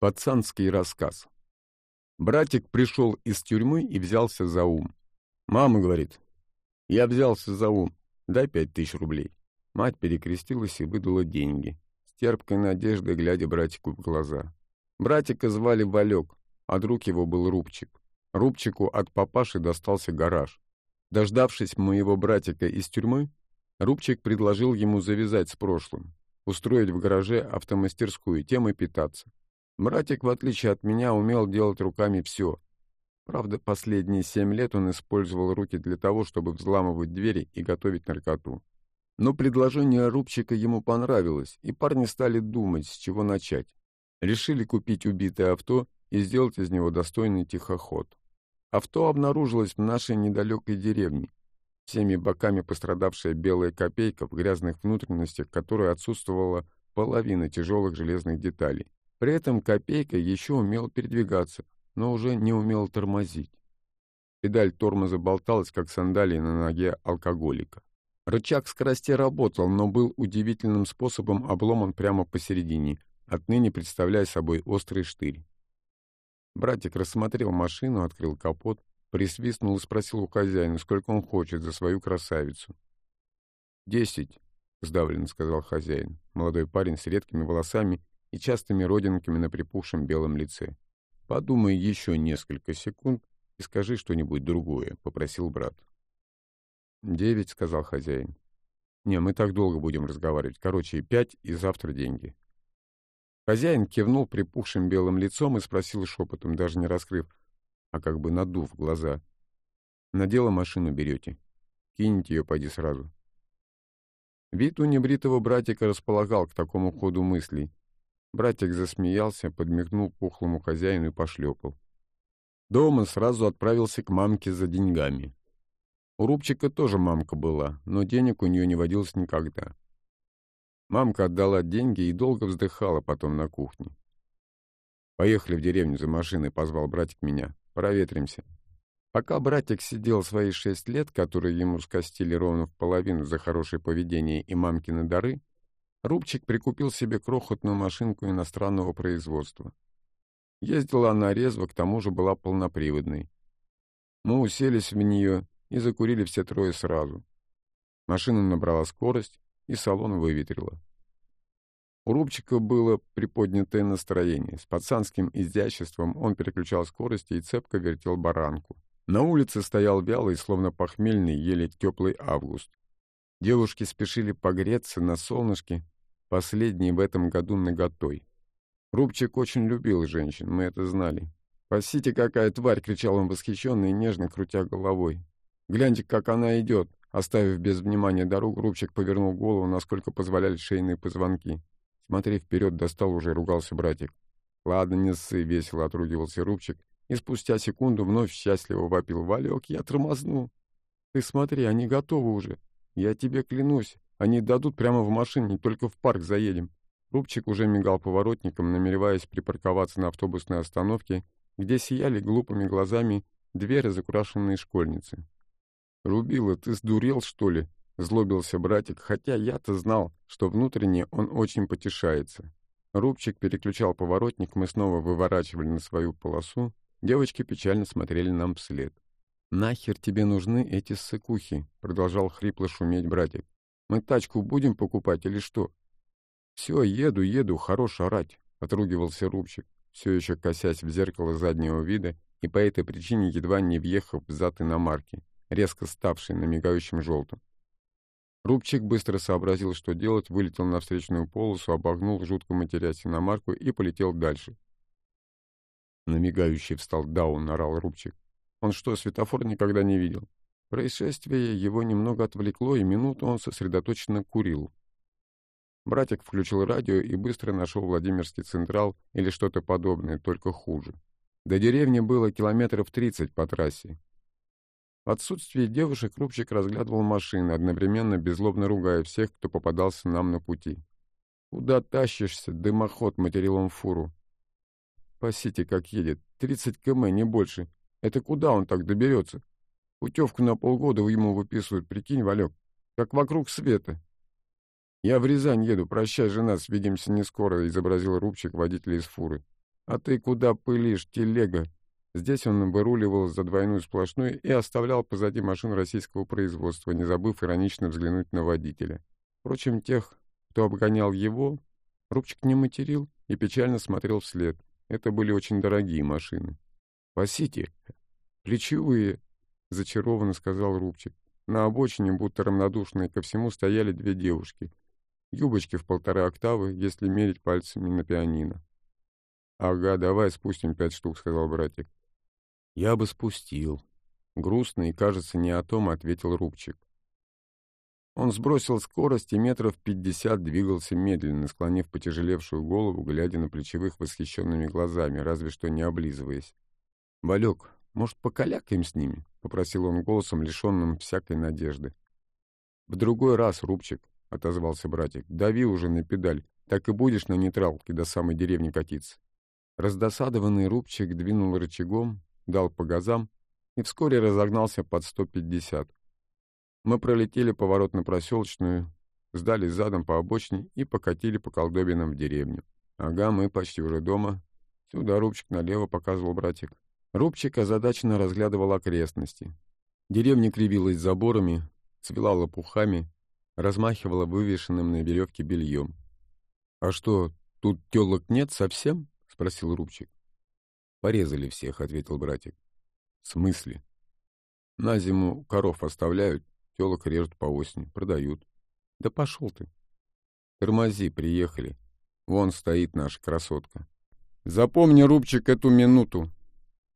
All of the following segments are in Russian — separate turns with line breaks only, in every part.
Пацанский рассказ. Братик пришел из тюрьмы и взялся за ум. Мама говорит, я взялся за ум, дай пять тысяч рублей. Мать перекрестилась и выдала деньги, с терпкой надеждой глядя братику в глаза. Братика звали Валек, а друг его был Рубчик. Рубчику от папаши достался гараж. Дождавшись моего братика из тюрьмы, Рубчик предложил ему завязать с прошлым, устроить в гараже автомастерскую, тем и питаться. Братик, в отличие от меня, умел делать руками все. Правда, последние семь лет он использовал руки для того, чтобы взламывать двери и готовить наркоту. Но предложение Рубчика ему понравилось, и парни стали думать, с чего начать. Решили купить убитое авто и сделать из него достойный тихоход. Авто обнаружилось в нашей недалекой деревне, всеми боками пострадавшая белая копейка в грязных внутренностях, которой отсутствовала половина тяжелых железных деталей. При этом Копейка еще умел передвигаться, но уже не умел тормозить. Педаль тормоза болталась, как сандалии на ноге алкоголика. Рычаг скорости работал, но был удивительным способом обломан прямо посередине, отныне представляя собой острый штырь. Братик рассмотрел машину, открыл капот, присвистнул и спросил у хозяина, сколько он хочет за свою красавицу. «Десять», — сдавленно сказал хозяин, молодой парень с редкими волосами и частыми родинками на припухшем белом лице. «Подумай еще несколько секунд и скажи что-нибудь другое», — попросил брат. «Девять», — сказал хозяин. «Не, мы так долго будем разговаривать. Короче, пять, и завтра деньги». Хозяин кивнул припухшим белым лицом и спросил шепотом, даже не раскрыв, а как бы надув глаза. «На дело машину берете. Кинете ее, пойди сразу». Вид у небритого братика располагал к такому ходу мыслей, Братик засмеялся, подмигнул пухлому хозяину и пошлепал. Дома сразу отправился к мамке за деньгами. У Рубчика тоже мамка была, но денег у нее не водилось никогда. Мамка отдала деньги и долго вздыхала потом на кухне. «Поехали в деревню за машиной», — позвал братик меня. «Проветримся». Пока братик сидел свои шесть лет, которые ему скостили ровно в половину за хорошее поведение и мамкины дары, Рубчик прикупил себе крохотную машинку иностранного производства. Ездила она резво, к тому же была полноприводной. Мы уселись в нее и закурили все трое сразу. Машина набрала скорость, и салон выветрила. У Рубчика было приподнятое настроение. С пацанским изяществом он переключал скорости и цепко вертел баранку. На улице стоял вялый, словно похмельный, еле теплый август. Девушки спешили погреться на солнышке, последние в этом году наготой. Рубчик очень любил женщин, мы это знали. «Спасите, какая тварь!» — кричал он восхищенно и нежно, крутя головой. «Гляньте, как она идет!» Оставив без внимания дорогу, Рубчик повернул голову, насколько позволяли шейные позвонки. Смотри вперед, достал уже, ругался братик. «Ладно, не ссы!» — весело отругивался Рубчик. И спустя секунду вновь счастливо вопил. «Валек, я тормозну!» «Ты смотри, они готовы уже!» Я тебе клянусь, они дадут прямо в машине, только в парк заедем. Рубчик уже мигал поворотником, намереваясь припарковаться на автобусной остановке, где сияли глупыми глазами две разукрашенные школьницы. «Рубила, ты сдурел, что ли?» — злобился братик, хотя я-то знал, что внутренне он очень потешается. Рубчик переключал поворотник, мы снова выворачивали на свою полосу, девочки печально смотрели нам вслед. «Нахер тебе нужны эти ссыкухи?» — продолжал хрипло шуметь братик. «Мы тачку будем покупать или что?» «Все, еду, еду, хорош орать», — отругивался Рубчик, все еще косясь в зеркало заднего вида и по этой причине едва не въехав в зад иномарки, резко ставшей на мигающем желтом. Рубчик быстро сообразил, что делать, вылетел на встречную полосу, обогнул, жутко матерясь иномарку и полетел дальше. На мигающий встал даун, орал Рубчик. Он что, светофор никогда не видел? Происшествие его немного отвлекло, и минуту он сосредоточенно курил. Братик включил радио и быстро нашел Владимирский Централ или что-то подобное, только хуже. До деревни было километров тридцать по трассе. В отсутствие девушек Рубчик разглядывал машины, одновременно беззлобно ругая всех, кто попадался нам на пути. «Куда тащишься, дымоход?» — материл он фуру. «Пасите, как едет. Тридцать км, не больше. Это куда он так доберется? Путевку на полгода ему выписывают, прикинь, Валек. Как вокруг света. Я в Рязань еду, прощай, жена, свидимся не скоро, изобразил рубчик водителя из фуры. «А ты куда пылишь, телега?» Здесь он выруливал за двойную сплошную и оставлял позади машин российского производства, не забыв иронично взглянуть на водителя. Впрочем, тех, кто обгонял его, Рубчик не материл и печально смотрел вслед. Это были очень дорогие машины. «Спасите! Плечевые!» — зачарованно сказал Рубчик. На обочине, будто равнодушные ко всему, стояли две девушки. Юбочки в полтора октавы, если мерить пальцами на пианино. «Ага, давай спустим пять штук», — сказал братик. «Я бы спустил». Грустно и, кажется, не о том, ответил Рубчик. Он сбросил скорость и метров пятьдесят двигался медленно, склонив потяжелевшую голову, глядя на плечевых восхищенными глазами, разве что не облизываясь. «Валек, может, покалякаем с ними?» — попросил он голосом, лишенным всякой надежды. «В другой раз, Рубчик», — отозвался братик, — «дави уже на педаль, так и будешь на нейтралке до самой деревни катиться». Раздосадованный Рубчик двинул рычагом, дал по газам и вскоре разогнался под 150. Мы пролетели поворот на проселочную, сдали задом по обочине и покатили по колдобинам в деревню. Ага, мы почти уже дома. Сюда Рубчик налево показывал братик. Рубчик озадаченно разглядывал окрестности. Деревня кривилась заборами, цвела лопухами, размахивала вывешенным на веревке бельем. — А что, тут телок нет совсем? — спросил Рубчик. — Порезали всех, — ответил братик. — В смысле? — На зиму коров оставляют, телок режут по осени, продают. — Да пошел ты. — Тормози, приехали. Вон стоит наша красотка. — Запомни, Рубчик, эту минуту,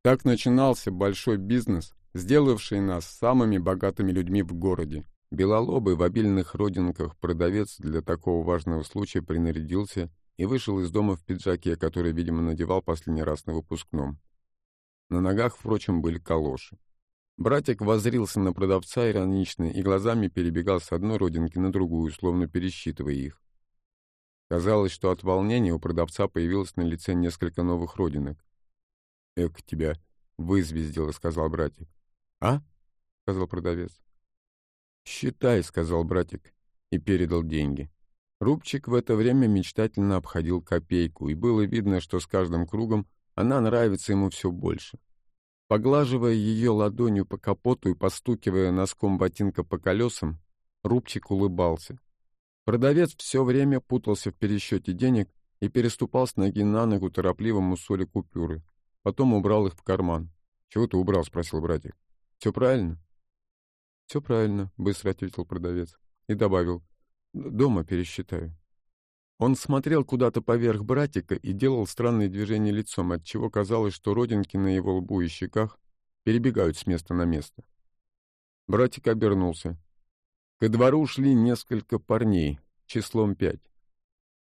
так начинался большой бизнес, сделавший нас самыми богатыми людьми в городе. Белолобый в обильных родинках продавец для такого важного случая принарядился и вышел из дома в пиджаке, который, видимо, надевал последний раз на выпускном. На ногах, впрочем, были калоши. Братик воззрился на продавца иронично и глазами перебегал с одной родинки на другую, словно пересчитывая их. Казалось, что от волнения у продавца появилось на лице несколько новых родинок. «Эк тебя вызвездило», — сказал братик. «А?» — сказал продавец. «Считай», — сказал братик и передал деньги. Рубчик в это время мечтательно обходил копейку, и было видно, что с каждым кругом она нравится ему все больше. Поглаживая ее ладонью по капоту и постукивая носком ботинка по колесам, Рубчик улыбался. Продавец все время путался в пересчете денег и переступал с ноги на ногу, торопливо мусоли купюры. Потом убрал их в карман. «Чего ты убрал?» — спросил братик. «Все правильно?» «Все правильно», — быстро ответил продавец. И добавил. «Дома пересчитаю». Он смотрел куда-то поверх братика и делал странные движения лицом, отчего казалось, что родинки на его лбу и щеках перебегают с места на место. Братик обернулся. Ко двору шли несколько парней, числом пять,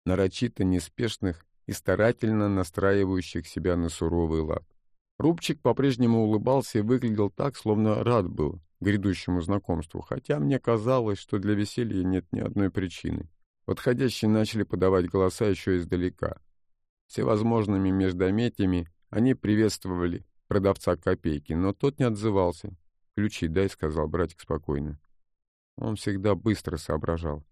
нарочито неспешных и старательно настраивающих себя на суровый лад. Рубчик по-прежнему улыбался и выглядел так, словно рад был грядущему знакомству, хотя мне казалось, что для веселья нет ни одной причины. Подходящие начали подавать голоса еще издалека. Всевозможными междометиями они приветствовали продавца копейки, но тот не отзывался. «Ключи дай», — сказал братик спокойно. Он всегда быстро соображал.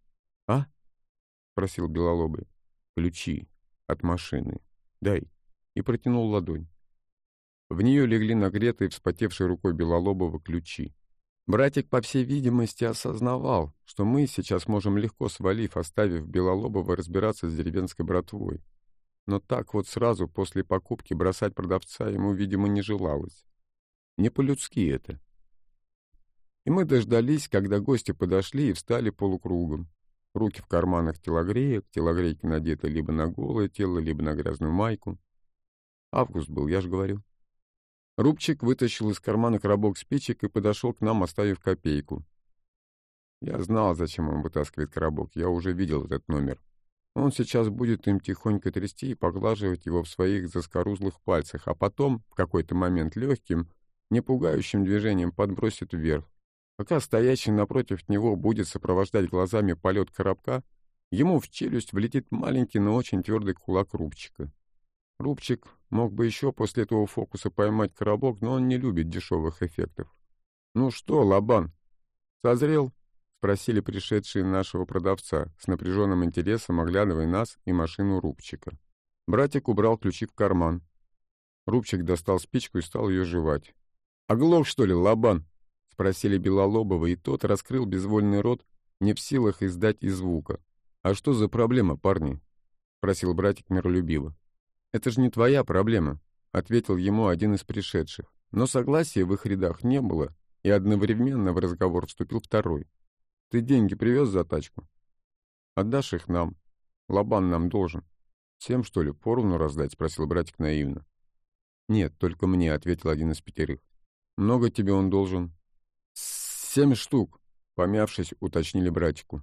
«А?» — спросил Белолобый. «Ключи», от машины. Дай. И протянул ладонь. В нее легли нагретые, вспотевшей рукой Белолобова ключи. Братик, по всей видимости, осознавал, что мы сейчас можем легко свалив, оставив Белолобова разбираться с деревенской братвой. Но так вот сразу после покупки бросать продавца ему, видимо, не желалось. Не по-людски это. И мы дождались, когда гости подошли и встали полукругом. Руки в карманах телогреек, телогрейки надеты либо на голое тело, либо на грязную майку. Август был, я же говорю. Рубчик вытащил из кармана коробок спичек и подошел к нам, оставив копейку. Я знал, зачем он вытаскивает коробок, я уже видел этот номер. Он сейчас будет им тихонько трясти и поглаживать его в своих заскорузлых пальцах, а потом, в какой-то момент легким, не пугающим движением подбросит вверх. Пока стоящий напротив него будет сопровождать глазами полет коробка, ему в челюсть влетит маленький, но очень твердый кулак Рубчика. Рубчик мог бы еще после этого фокуса поймать коробок, но он не любит дешевых эффектов. «Ну что, Лобан, созрел?» — спросили пришедшие нашего продавца, с напряженным интересом оглядывая нас и машину Рубчика. Братик убрал ключи в карман, Рубчик достал спичку и стал ее жевать. «Оглох, что ли, лобан?» — спросили Белолобова, и тот раскрыл безвольный рот, не в силах издать и звука. «А что за проблема, парни?» — спросил братик миролюбиво. «Это же не твоя проблема», — ответил ему один из пришедших. Но согласия в их рядах не было, и одновременно в разговор вступил второй. «Ты деньги привез за тачку?» «Отдашь их нам. Лобан нам должен». «Всем, что ли, поровну раздать?» — спросил братик наивно. «Нет, только мне», — ответил один из пятерых. «Много тебе он должен?» «Семь штук», — помявшись, уточнили братику.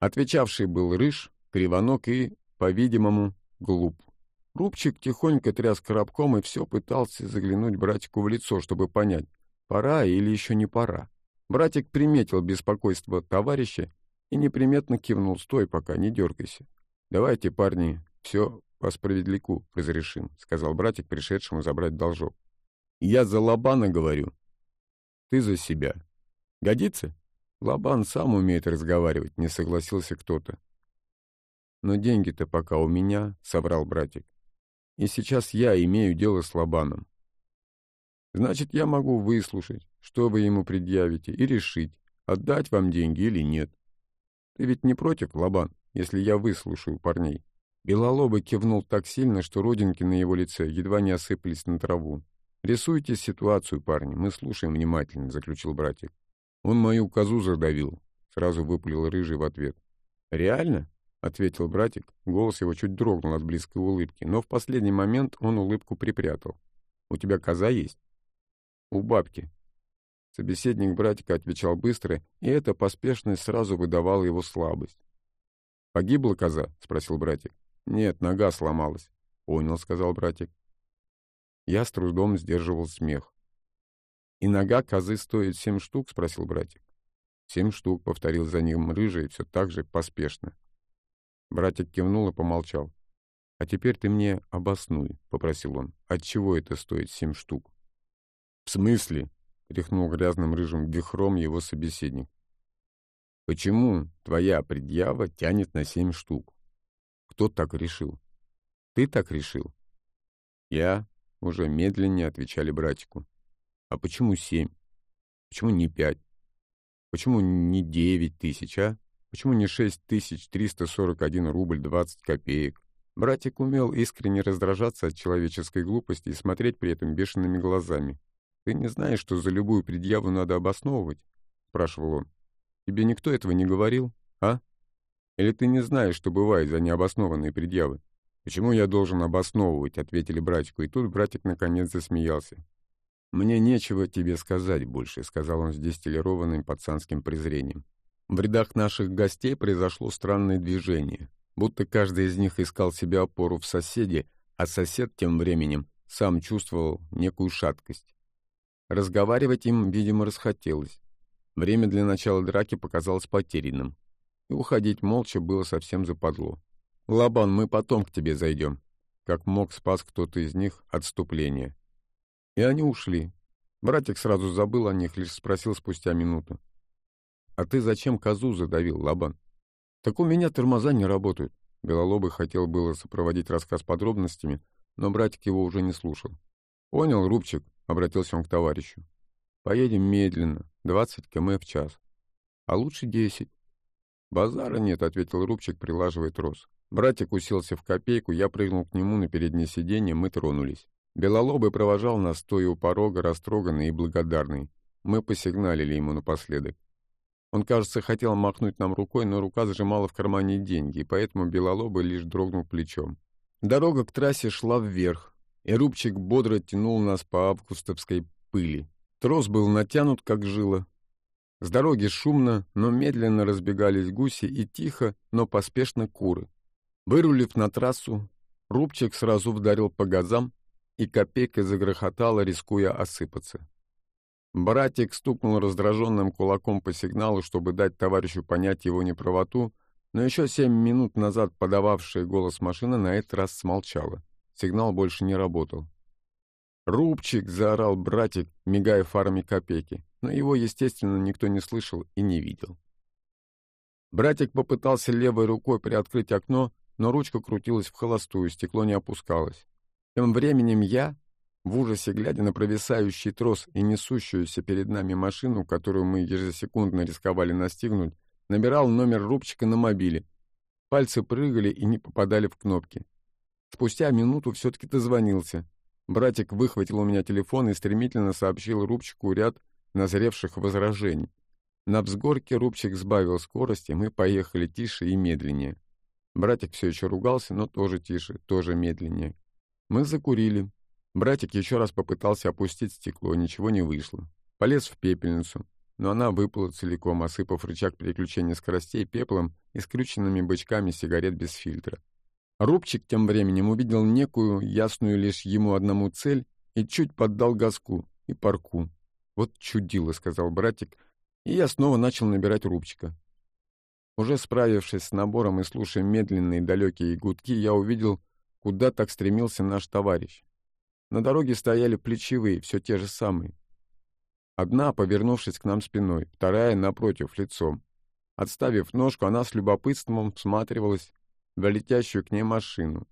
Отвечавший был рыж, кривонок и, по-видимому, глуп. Рубчик тихонько тряс коробком и все пытался заглянуть братику в лицо, чтобы понять, пора или еще не пора. Братик приметил беспокойство товарища и неприметно кивнул, стой пока, не дергайся. Давайте, парни, все по справедляку разрешим, сказал братик, пришедшему забрать должок. Я за Лобана говорю. Ты за себя. Годится? Лобан сам умеет разговаривать, не согласился кто-то. Но деньги-то пока у меня, соврал братик. И сейчас я имею дело с Лобаном. Значит, я могу выслушать, что вы ему предъявите, и решить, отдать вам деньги или нет. Ты ведь не против, Лобан, если я выслушаю парней?» Белолобый кивнул так сильно, что родинки на его лице едва не осыпались на траву. «Рисуйте ситуацию, парни, мы слушаем внимательно», — заключил братик. «Он мою козу задавил», — сразу выпалил Рыжий в ответ. «Реально?» — ответил братик. Голос его чуть дрогнул от близкой улыбки, но в последний момент он улыбку припрятал. «У тебя коза есть?» «У бабки». Собеседник братика отвечал быстро, и эта поспешность сразу выдавала его слабость. «Погибла коза?» — спросил братик. «Нет, нога сломалась». «Понял», — сказал братик. Я с трудом сдерживал смех. «И нога козы стоит семь штук?» — спросил братик. «Семь штук», — повторил за ним рыжий, все так же поспешно. Братик кивнул и помолчал. «А теперь ты мне обоснуй», — попросил он. «Отчего это стоит семь штук?» «В смысле?» — тряхнул грязным рыжим вихром его собеседник. «Почему твоя предъява тянет на семь штук? Кто так решил? Ты так решил?» «Я?» — уже медленнее отвечали братику. «А почему семь? Почему не пять? Почему не девять тысяч, а?» Почему не 6341 рубль 20 копеек? Братик умел искренне раздражаться от человеческой глупости и смотреть при этом бешеными глазами. «Ты не знаешь, что за любую предъяву надо обосновывать?» — спрашивал он. «Тебе никто этого не говорил, а? Или ты не знаешь, что бывает за необоснованные предъявы?» «Почему я должен обосновывать?» — ответили братику, и тут братик наконец засмеялся. «Мне нечего тебе сказать больше», — сказал он с дистиллированным пацанским презрением. В рядах наших гостей произошло странное движение, будто каждый из них искал себе опору в соседе, а сосед тем временем сам чувствовал некую шаткость. Разговаривать им, видимо, расхотелось. Время для начала драки показалось потерянным, и уходить молча было совсем западло. «Лабан, мы потом к тебе зайдем», как мог спас кто-то из них отступление. И они ушли. Братик сразу забыл о них, лишь спросил спустя минуту. «А ты зачем козу задавил, Лабан?» «Так у меня тормоза не работают». Белолобый хотел было сопроводить рассказ подробностями, но братик его уже не слушал. «Понял, Рубчик», — обратился он к товарищу. «Поедем медленно, 20 км в час. А лучше 10». «Базара нет», — ответил Рубчик, прилаживая трос. Братик уселся в копейку, я прыгнул к нему на переднее сиденье, мы тронулись. Белолобый провожал нас, стоя у порога, растроганный и благодарный. Мы посигналили ему напоследок. Он, кажется, хотел махнуть нам рукой, но рука зажимала в кармане деньги, и поэтому Белолобый лишь дрогнул плечом. Дорога к трассе шла вверх, и Рубчик бодро тянул нас по августовской пыли. Трос был натянут, как жила. С дороги шумно, но медленно разбегались гуси и тихо, но поспешно куры. Вырулив на трассу, Рубчик сразу вдарил по газам, и копейка загрохотала, рискуя осыпаться. Братик стукнул раздраженным кулаком по сигналу, чтобы дать товарищу понять его неправоту, но еще семь минут назад подававшая голос машина на этот раз смолчала. Сигнал больше не работал. «Рубчик!» — заорал братик, мигая фарами копейки, но его, естественно, никто не слышал и не видел. Братик попытался левой рукой приоткрыть окно, но ручка крутилась в холостую, стекло не опускалось. Тем временем я, В ужасе, глядя на провисающий трос и несущуюся перед нами машину, которую мы ежесекундно рисковали настигнуть, набирал номер рубчика на мобиле. Пальцы прыгали и не попадали в кнопки. Спустя минуту все-таки дозвонился. Братик выхватил у меня телефон и стремительно сообщил рубчику ряд назревших возражений. На взгорке рубчик сбавил скорость, и мы поехали тише и медленнее. Братик все еще ругался, но тоже тише, тоже медленнее. Мы закурили. Братик еще раз попытался опустить стекло, ничего не вышло. Полез в пепельницу, но она выпала целиком, осыпав рычаг переключения скоростей пеплом и скрюченными бычками сигарет без фильтра. Рубчик тем временем увидел некую, ясную лишь ему одному цель, и чуть поддал газку и парку. «Вот чудило», — сказал братик, и я снова начал набирать Рубчика. Уже справившись с набором и слушая медленные далекие гудки, я увидел, куда так стремился наш товарищ. На дороге стояли плечевые, все те же самые. Одна, повернувшись к нам спиной, вторая, напротив, лицом. Отставив ножку, она с любопытством всматривалась в летящую к ней машину,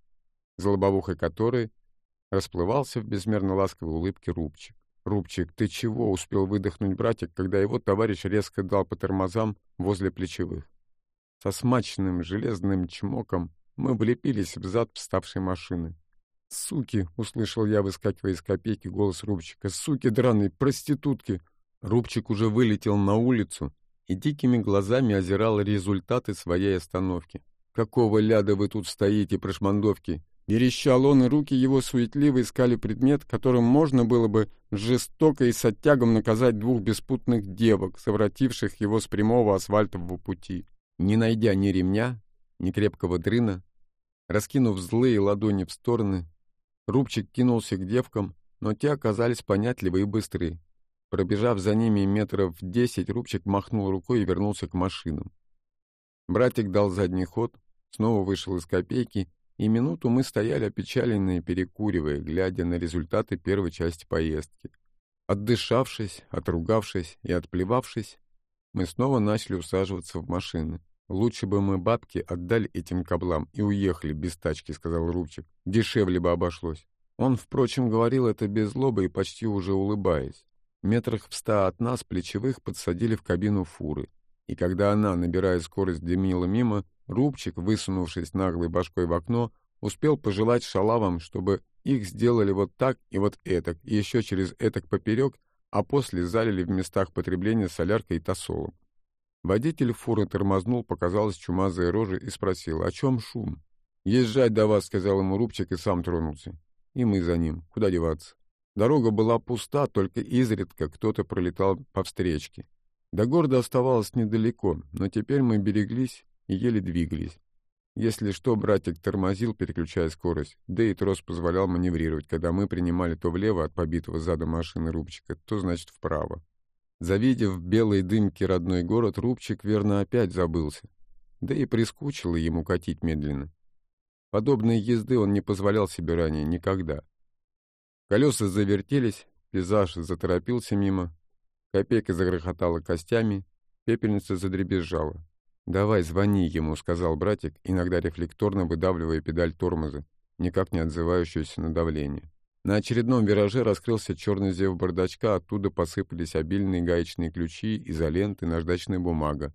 за лобовухой которой расплывался в безмерно ласковой улыбке Рубчик. «Рубчик, ты чего?» — успел выдохнуть братик, когда его товарищ резко дал по тормозам возле плечевых. Со смачным железным чмоком мы влепились в зад вставшей машины. «Суки!» — услышал я, выскакивая из копейки, голос Рубчика. «Суки драные, проститутки!» Рубчик уже вылетел на улицу и дикими глазами озирал результаты своей остановки. «Какого ляда вы тут стоите, прошмандовки?» Верещал он, и руки его суетливо искали предмет, которым можно было бы жестоко и с оттягом наказать двух беспутных девок, совративших его с прямого асфальтового пути. Не найдя ни ремня, ни крепкого дрына, раскинув злые ладони в стороны, Рубчик кинулся к девкам, но те оказались понятливы и быстры. Пробежав за ними метров десять, Рубчик махнул рукой и вернулся к машинам. Братик дал задний ход, снова вышел из копейки и минуту мы стояли опечаленные, перекуривая, глядя на результаты первой части поездки. Отдышавшись, отругавшись и отплевавшись, мы снова начали усаживаться в машины. «Лучше бы мы бабки отдали этим каблам и уехали без тачки», — сказал Рубчик. «Дешевле бы обошлось». Он, впрочем, говорил это без злобы и почти уже улыбаясь. Метрах в ста от нас плечевых подсадили в кабину фуры. И когда она, набирая скорость, дымила мимо, Рубчик, высунувшись наглой башкой в окно, успел пожелать шалавам, чтобы их сделали вот так и вот этак, и еще через этак поперек, а после залили в местах потребления соляркой и тосолом. Водитель фуры тормознул, показалась чумазая рожа и спросил, о чем шум? «Езжать до вас», — сказал ему Рубчик и сам тронулся. И мы за ним. Куда деваться? Дорога была пуста, только изредка кто-то пролетал по встречке. До города оставалось недалеко, но теперь мы береглись и еле двигались. Если что, братик тормозил, переключая скорость, да и трос позволял маневрировать, когда мы принимали то влево от побитого зада машины Рубчика, то, значит, вправо. Завидев в белой дымке родной город, Рубчик верно опять забылся. Да и прискучило ему катить медленно. Подобной езды он не позволял себе ранее никогда. Колеса завертелись, пейзаж заторопился мимо, копейка загрохотала костями, пепельница задребезжала. «Давай, звони ему», — сказал братик, иногда рефлекторно выдавливая педаль тормоза, никак не отзывающуюся на давление. На очередном вираже раскрылся черный зев бардачка, оттуда посыпались обильные гаечные ключи, изоленты, наждачная бумага.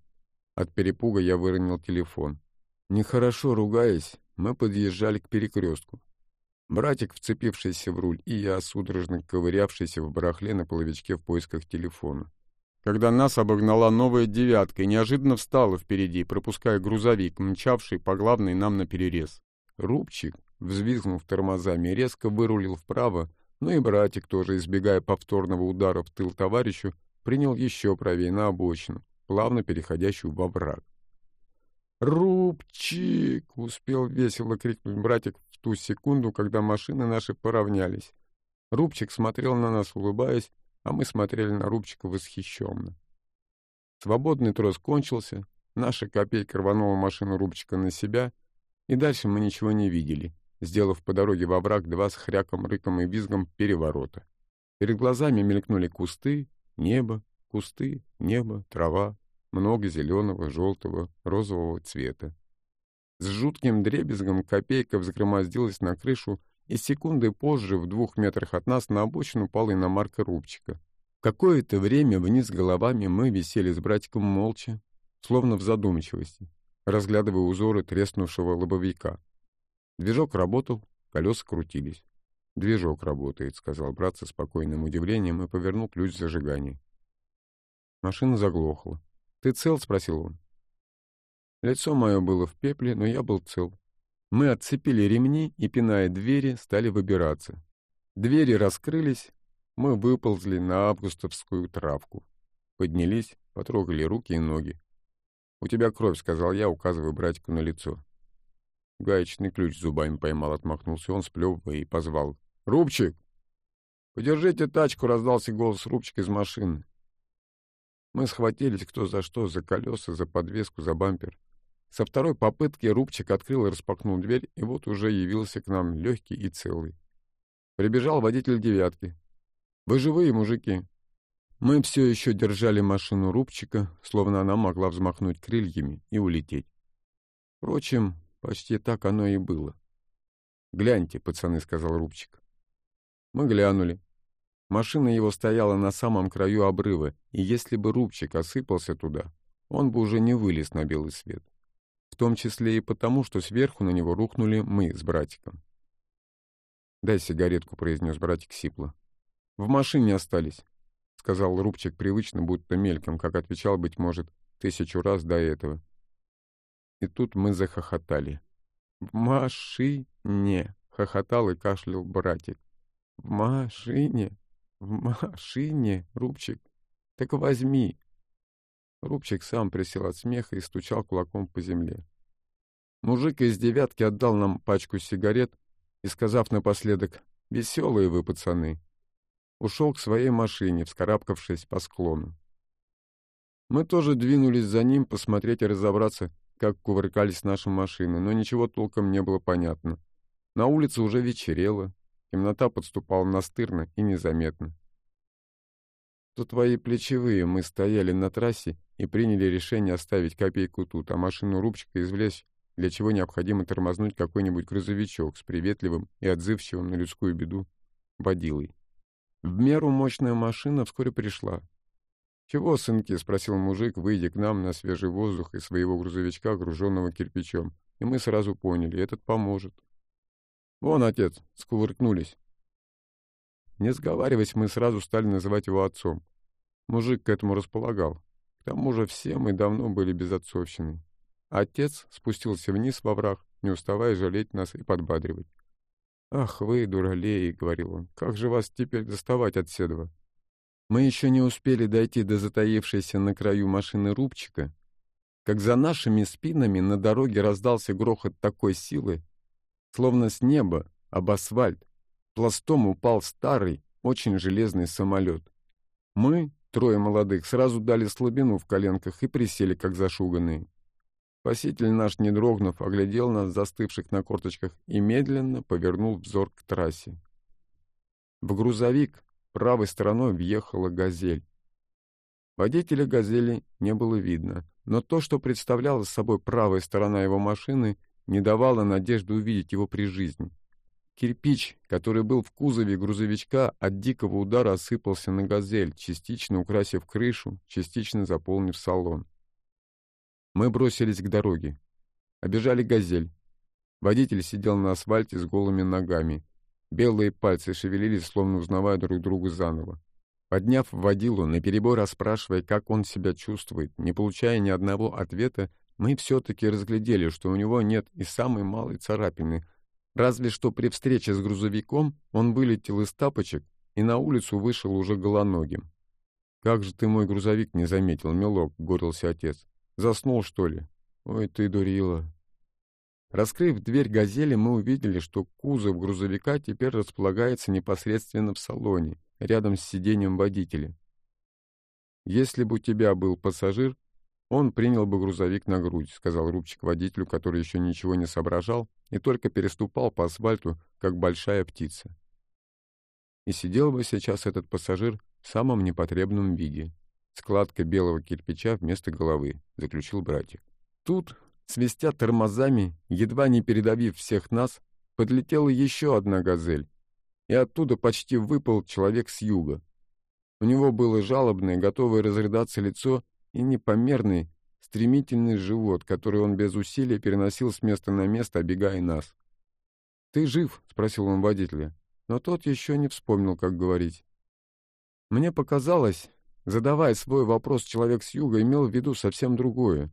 От перепуга я выронил телефон. Нехорошо ругаясь, мы подъезжали к перекрестку. Братик, вцепившийся в руль, и я, судорожно ковырявшийся в барахле на половичке в поисках телефона когда нас обогнала новая «девятка» и неожиданно встала впереди, пропуская грузовик, мчавший по главной нам на перерез. Рубчик, взвизгнув тормозами, резко вырулил вправо, но и братик, тоже избегая повторного удара в тыл товарищу, принял еще правее на обочину, плавно переходящую во враг. «Рубчик!» — успел весело крикнуть братик в ту секунду, когда машины наши поравнялись. Рубчик смотрел на нас, улыбаясь, а мы смотрели на Рубчика восхищенно. Свободный трос кончился, наша копейка рванула машину Рубчика на себя, и дальше мы ничего не видели, сделав по дороге во враг два с хряком, рыком и визгом переворота. Перед глазами мелькнули кусты, небо, кусты, небо, трава, много зеленого, желтого, розового цвета. С жутким дребезгом копейка взгромоздилась на крышу и секунды позже в двух метрах от нас на обочину упала иномарка Рубчика. Какое-то время вниз головами мы висели с братиком молча, словно в задумчивости, разглядывая узоры треснувшего лобовика. Движок работал, колеса крутились. «Движок работает», — сказал брат со спокойным удивлением и повернул ключ зажигания. Машина заглохла. «Ты цел?» — спросил он. Лицо мое было в пепле, но я был цел. Мы отцепили ремни и, пиная двери, стали выбираться. Двери раскрылись, мы выползли на августовскую травку. Поднялись, потрогали руки и ноги. «У тебя кровь», — сказал я, указывая братику на лицо. Гаечный ключ зубами поймал, отмахнулся он, сплевывая, и позвал. «Рубчик!» «Подержите тачку!» — раздался голос Рубчика из машины. Мы схватились кто за что, за колеса, за подвеску, за бампер. Со второй попытки Рубчик открыл и распахнул дверь, и вот уже явился к нам легкий и целый. Прибежал водитель «девятки». «Вы живые, мужики?» Мы все еще держали машину Рубчика, словно она могла взмахнуть крыльями и улететь. Впрочем, почти так оно и было. «Гляньте, пацаны», — сказал Рубчик. Мы глянули. Машина его стояла на самом краю обрыва, и если бы Рубчик осыпался туда, он бы уже не вылез на белый свет в том числе и потому, что сверху на него рухнули мы с братиком. «Дай сигаретку», — произнес братик сипло. «В машине остались», — сказал Рубчик привычно, будто мельком, как отвечал, быть может, тысячу раз до этого. И тут мы захохотали. «В машине!» — хохотал и кашлял братик. «В машине! В машине, Рубчик! Так возьми!» Рубчик сам присел от смеха и стучал кулаком по земле. Мужик из девятки отдал нам пачку сигарет и, сказав напоследок «Веселые вы, пацаны», ушел к своей машине, вскарабкавшись по склону. Мы тоже двинулись за ним посмотреть и разобраться, как кувыркались наши машины, но ничего толком не было понятно. На улице уже вечерело, темнота подступала настырно и незаметно. То твои плечевые мы стояли на трассе и приняли решение оставить копейку тут, а машину рубчика извлечь, для чего необходимо тормознуть какой-нибудь грузовичок с приветливым и отзывчивым на людскую беду водилой. В меру мощная машина вскоре пришла. «Чего, сынки?» — спросил мужик, выйдя к нам на свежий воздух из своего грузовичка, груженного кирпичом. И мы сразу поняли, этот поможет. «Вон, отец!» — скувыркнулись. Не сговариваясь, мы сразу стали называть его отцом. Мужик к этому располагал. К тому же все мы давно были без отцовщины. Отец спустился вниз во враг, не уставая жалеть нас и подбадривать. «Ах вы, дуралеи!» — говорил он. «Как же вас теперь доставать от седова?» Мы еще не успели дойти до затаившейся на краю машины рубчика, как за нашими спинами на дороге раздался грохот такой силы, словно с неба об асфальт пластом упал старый, очень железный самолет. Мы, трое молодых, сразу дали слабину в коленках и присели, как зашуганные. Спаситель наш, не дрогнув, оглядел нас, застывших на корточках, и медленно повернул взор к трассе. В грузовик правой стороной въехала «Газель». Водителя «Газели» не было видно, но то, что представляла собой правая сторона его машины, не давало надежды увидеть его при жизни. Кирпич, который был в кузове грузовичка, от дикого удара осыпался на газель, частично украсив крышу, частично заполнив салон. Мы бросились к дороге. Обежали газель. Водитель сидел на асфальте с голыми ногами. Белые пальцы шевелились, словно узнавая друг друга заново. Подняв водилу, наперебой расспрашивая, как он себя чувствует, не получая ни одного ответа, мы все-таки разглядели, что у него нет и самой малой царапины, Разве что при встрече с грузовиком он вылетел из тапочек и на улицу вышел уже голоногим. «Как же ты мой грузовик не заметил, милок?» — горился отец. «Заснул, что ли? Ой, ты дурила!» Раскрыв дверь «Газели», мы увидели, что кузов грузовика теперь располагается непосредственно в салоне, рядом с сиденьем водителя. «Если бы у тебя был пассажир, он принял бы грузовик на грудь», — сказал Рубчик водителю, который еще ничего не соображал и только переступал по асфальту, как большая птица. И сидел бы сейчас этот пассажир в самом непотребном виде. Складка белого кирпича вместо головы, заключил братик. Тут, свистя тормозами, едва не передавив всех нас, подлетела еще одна газель, и оттуда почти выпал человек с юга. У него было жалобное, готовое разрыдаться лицо и непомерный, стремительный живот, который он без усилия переносил с места на место, обегая нас. «Ты жив?» — спросил он водителя, но тот еще не вспомнил, как говорить. Мне показалось, задавая свой вопрос, человек с юга имел в виду совсем другое.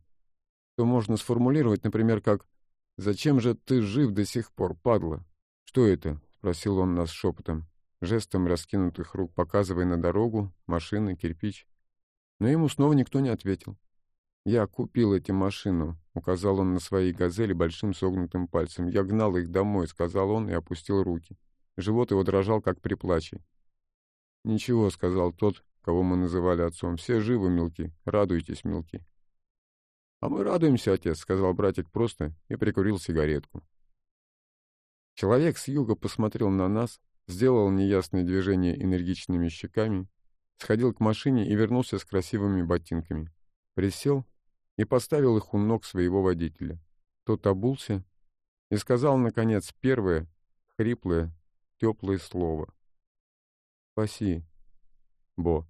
То можно сформулировать, например, как «Зачем же ты жив до сих пор, падла?» «Что это?» — спросил он нас шепотом, жестом раскинутых рук, показывая на дорогу, машины, кирпич. Но ему снова никто не ответил. «Я купил эти машину», — указал он на свои газели большим согнутым пальцем. «Я гнал их домой», — сказал он и опустил руки. Живот его дрожал, как при плаче. «Ничего», — сказал тот, кого мы называли отцом. «Все живы, мелки. Радуйтесь, мелки». «А мы радуемся, отец», — сказал братик просто и прикурил сигаретку. Человек с юга посмотрел на нас, сделал неясные движения энергичными щеками, сходил к машине и вернулся с красивыми ботинками. Присел и поставил их у ног своего водителя. Тот обулся и сказал, наконец, первое, хриплое, теплое слово. Спаси, Бо.